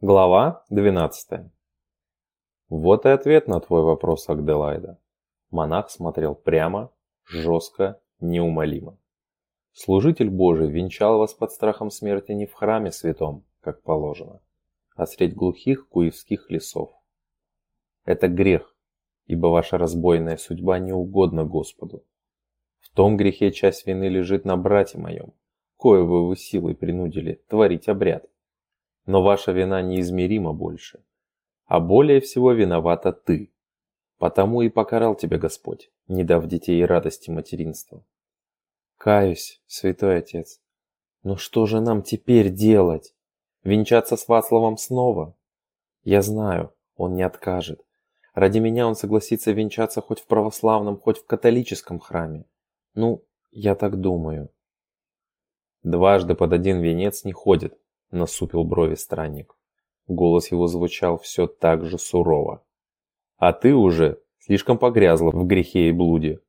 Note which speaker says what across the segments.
Speaker 1: Глава 12. Вот и ответ на твой вопрос, Агделайда. Монах смотрел прямо, жестко, неумолимо. Служитель Божий венчал вас под страхом смерти не в храме святом, как положено, а средь глухих куевских лесов. Это грех, ибо ваша разбойная судьба не угодна Господу. В том грехе часть вины лежит на брате моем, коего вы силой принудили творить обряд. Но ваша вина неизмеримо больше, а более всего виновата ты. Потому и покарал тебя Господь, не дав детей радости материнства. Каюсь, святой отец. Но что же нам теперь делать? Венчаться с Вацлавом снова? Я знаю, он не откажет. Ради меня он согласится венчаться хоть в православном, хоть в католическом храме. Ну, я так думаю. Дважды под один венец не ходит, насупил брови странник. Голос его звучал все так же сурово. А ты уже слишком погрязла в грехе и блуде.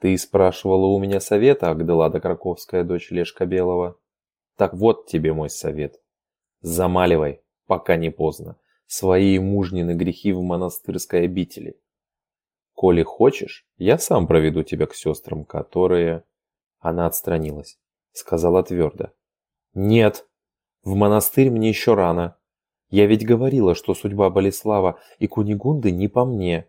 Speaker 1: Ты спрашивала у меня совета, Агделада Краковская, дочь Лешка Белого. Так вот тебе мой совет. Замаливай, пока не поздно, свои мужнины грехи в монастырской обители. Коли хочешь, я сам проведу тебя к сестрам, которые... Она отстранилась, сказала твердо. Нет, в монастырь мне еще рано. Я ведь говорила, что судьба Болеслава и Кунигунды не по мне.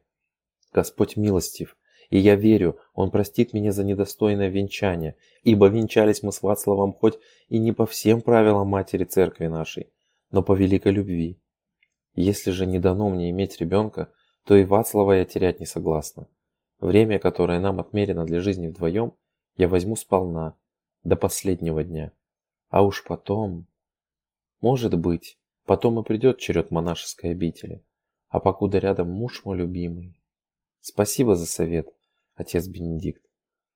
Speaker 1: Господь милостив, и я верю, Он простит меня за недостойное венчание, ибо венчались мы с Вацлавом хоть и не по всем правилам матери церкви нашей, но по великой любви. Если же не дано мне иметь ребенка, то и Вацлава я терять не согласна. Время, которое нам отмерено для жизни вдвоем, я возьму сполна, до последнего дня. А уж потом... Может быть, потом и придет черед монашеской обители, а покуда рядом муж мой любимый. Спасибо за совет, отец Бенедикт,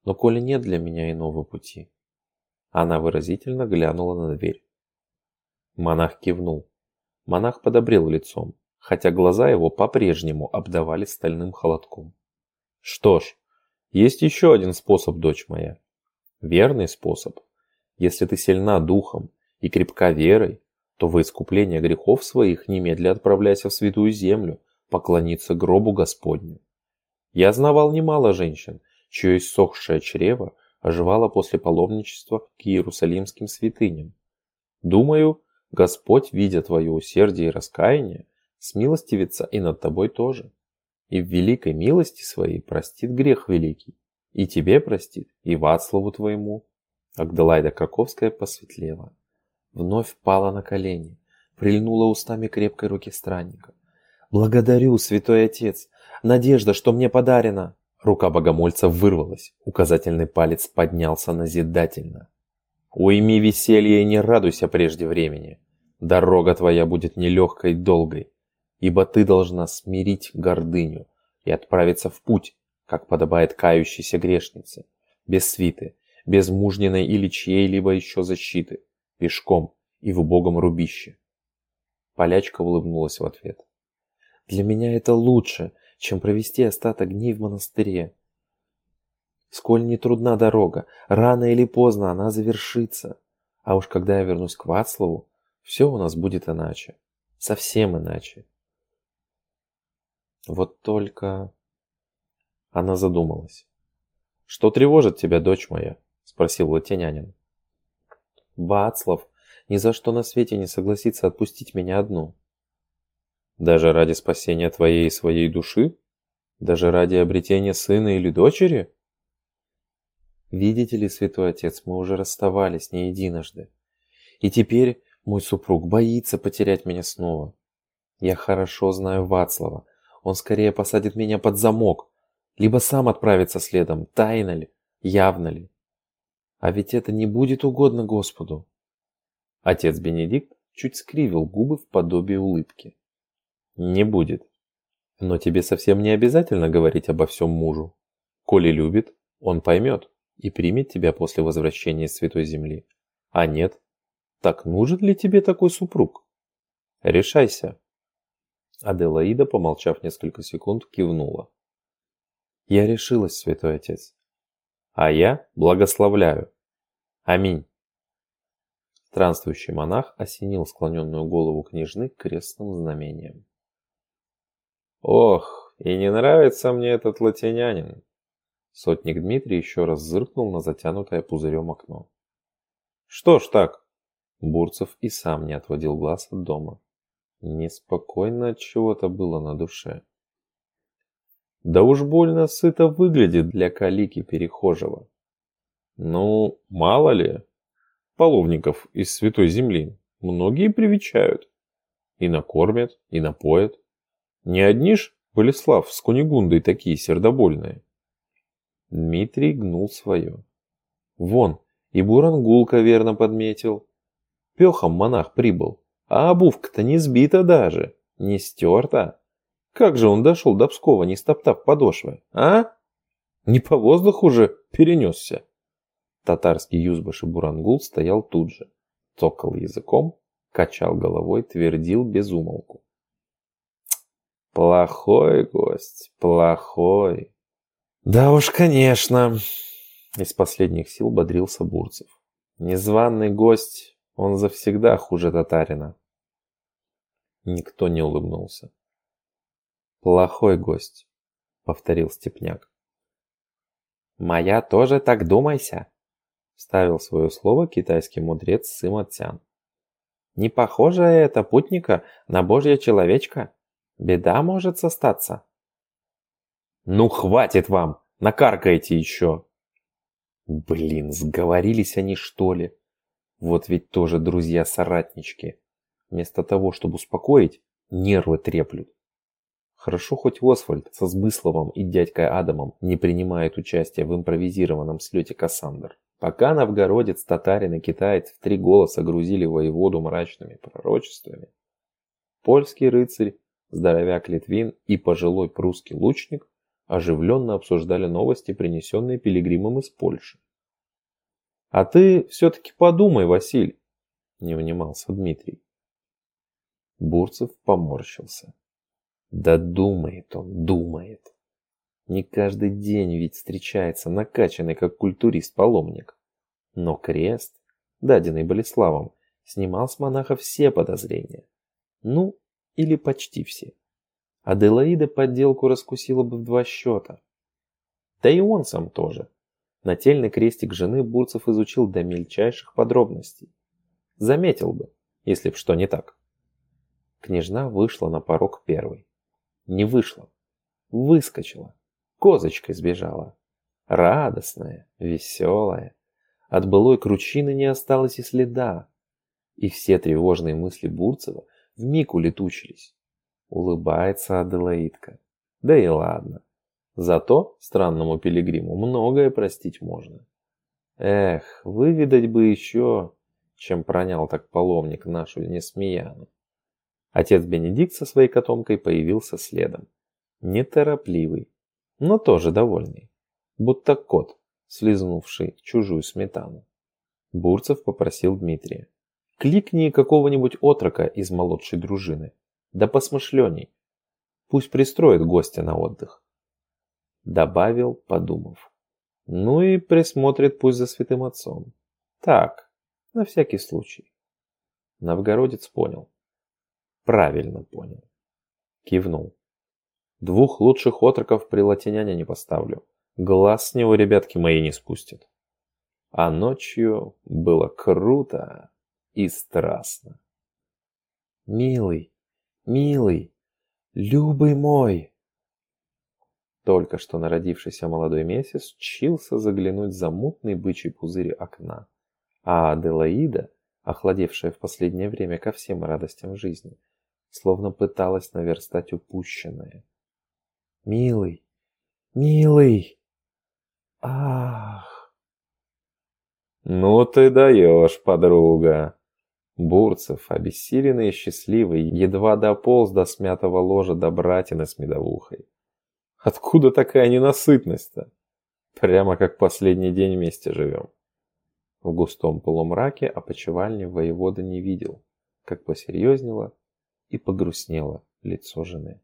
Speaker 1: но коли нет для меня иного пути. Она выразительно глянула на дверь. Монах кивнул. Монах подобрел лицом, хотя глаза его по-прежнему обдавали стальным холодком. Что ж, есть еще один способ, дочь моя. Верный способ. Если ты сильна духом и крепка верой, то во искупление грехов своих немедля отправляйся в святую землю, поклониться гробу Господню. Я знавал немало женщин, чье иссохшее чрево оживало после паломничества к иерусалимским святыням. Думаю, Господь, видя твое усердие и раскаяние, смилостивится и над тобой тоже. И в великой милости своей простит грех великий. И тебе простит, и Вацлаву твоему. Агделайда Краковская посветлела вновь пала на колени, прильнула устами крепкой руки странника. «Благодарю, святой отец! Надежда, что мне подарена!» Рука богомольца вырвалась, указательный палец поднялся назидательно. «Уйми веселье и не радуйся прежде времени. Дорога твоя будет нелегкой долгой, ибо ты должна смирить гордыню и отправиться в путь, как подобает кающейся грешнице, без свиты, без мужниной или чьей-либо еще защиты, пешком и в убогом рубище. Полячка улыбнулась в ответ. Для меня это лучше, чем провести остаток дней в монастыре. Сколь не трудна дорога, рано или поздно она завершится. А уж когда я вернусь к Вацлаву, все у нас будет иначе. Совсем иначе. Вот только... Она задумалась. «Что тревожит тебя, дочь моя?» – спросил латинянин. Вацлав ни за что на свете не согласится отпустить меня одну. Даже ради спасения твоей и своей души? Даже ради обретения сына или дочери? Видите ли, святой отец, мы уже расставались не единожды. И теперь мой супруг боится потерять меня снова. Я хорошо знаю Вацлава. Он скорее посадит меня под замок, либо сам отправится следом, тайно ли, явно ли. А ведь это не будет угодно Господу. Отец Бенедикт чуть скривил губы в подобии улыбки. Не будет. Но тебе совсем не обязательно говорить обо всем мужу. Коли любит, он поймет и примет тебя после возвращения с Святой Земли. А нет, так нужен ли тебе такой супруг? Решайся. Аделаида, помолчав несколько секунд, кивнула. Я решилась, святой отец а я благословляю. Аминь. Странствующий монах осенил склоненную голову княжны крестным знамением. «Ох, и не нравится мне этот латинянин!» Сотник Дмитрий еще раз зыркнул на затянутое пузырем окно. «Что ж так?» Бурцев и сам не отводил глаз от дома. Неспокойно от чего-то было на душе. Да уж больно сыто выглядит для калики перехожего. Ну, мало ли, половников из Святой Земли многие привечают. И накормят, и напоят. Не одни ж Болеслав с Кунигундой такие сердобольные. Дмитрий гнул свое. Вон, и Бурангулка верно подметил. Пехом монах прибыл, а обувка-то не сбита даже, не стерта. Как же он дошел до Пскова, не стоптав подошвы, а? Не по воздуху же перенесся. Татарский юзбаш и Бурангул стоял тут же, цокал языком, качал головой, твердил без умолку. Плохой гость, плохой. Да уж, конечно. Из последних сил бодрился Бурцев. Незваный гость, он завсегда хуже татарина. Никто не улыбнулся. Плохой гость, повторил Степняк. Моя тоже так думайся, Вставил свое слово китайский мудрец Сыма Цян. Не похоже это путника на божье человечка. Беда может состаться. Ну хватит вам, накаркайте еще. Блин, сговорились они что ли? Вот ведь тоже друзья-соратнички. Вместо того, чтобы успокоить, нервы треплют. Хорошо хоть Освальд со Сбысловым и дядькой Адамом не принимает участие в импровизированном слете Кассандр. Пока новгородец, татарин и китаец в три голоса грузили воеводу мрачными пророчествами, польский рыцарь, здоровяк Литвин и пожилой прусский лучник оживленно обсуждали новости, принесенные пилигримом из Польши. «А ты все-таки подумай, Василь!» – не внимался Дмитрий. Бурцев поморщился. «Да думает он, думает!» Не каждый день ведь встречается накачанный как культурист паломник. Но крест, даденный Болеславом, снимал с монаха все подозрения. Ну, или почти все. Аделаида подделку раскусила бы в два счета. Да и он сам тоже. Нательный крестик жены Бурцев изучил до мельчайших подробностей. Заметил бы, если б что не так. Княжна вышла на порог первой. Не вышла. Выскочила. Козочкой сбежала. Радостная, веселая. От былой кручины не осталось и следа. И все тревожные мысли Бурцева вмиг улетучились. Улыбается Аделаидка. Да и ладно. Зато странному пилигриму многое простить можно. Эх, выведать бы еще, чем пронял так паломник нашу Несмеяну. Отец Бенедикт со своей котомкой появился следом. Неторопливый, но тоже довольный, будто кот, слизнувший чужую сметану. Бурцев попросил Дмитрия. «Кликни какого-нибудь отрока из молодшей дружины, да посмышленей. Пусть пристроит гостя на отдых». Добавил, подумав. «Ну и присмотрит пусть за святым отцом. Так, на всякий случай». Новгородец понял. Правильно понял. Кивнул. Двух лучших отроков при латиняне не поставлю. Глаз с него ребятки мои не спустят. А ночью было круто и страстно. «Милый, милый, любый мой!» Только что народившийся молодой месяц чился заглянуть за мутный бычий пузырь окна, а Аделаида, охладевшая в последнее время ко всем радостям жизни, словно пыталась наверстать упущенное – Милый, милый. Ах. Ну ты даешь, подруга. Бурцев, обессиленный и счастливый, едва дополз до смятого ложа до братины с медовухой. Откуда такая ненасытность-то? Прямо как последний день вместе живем. В густом полумраке опочивальни воевода не видел, как посерьезнело и погрустнело лицо жены.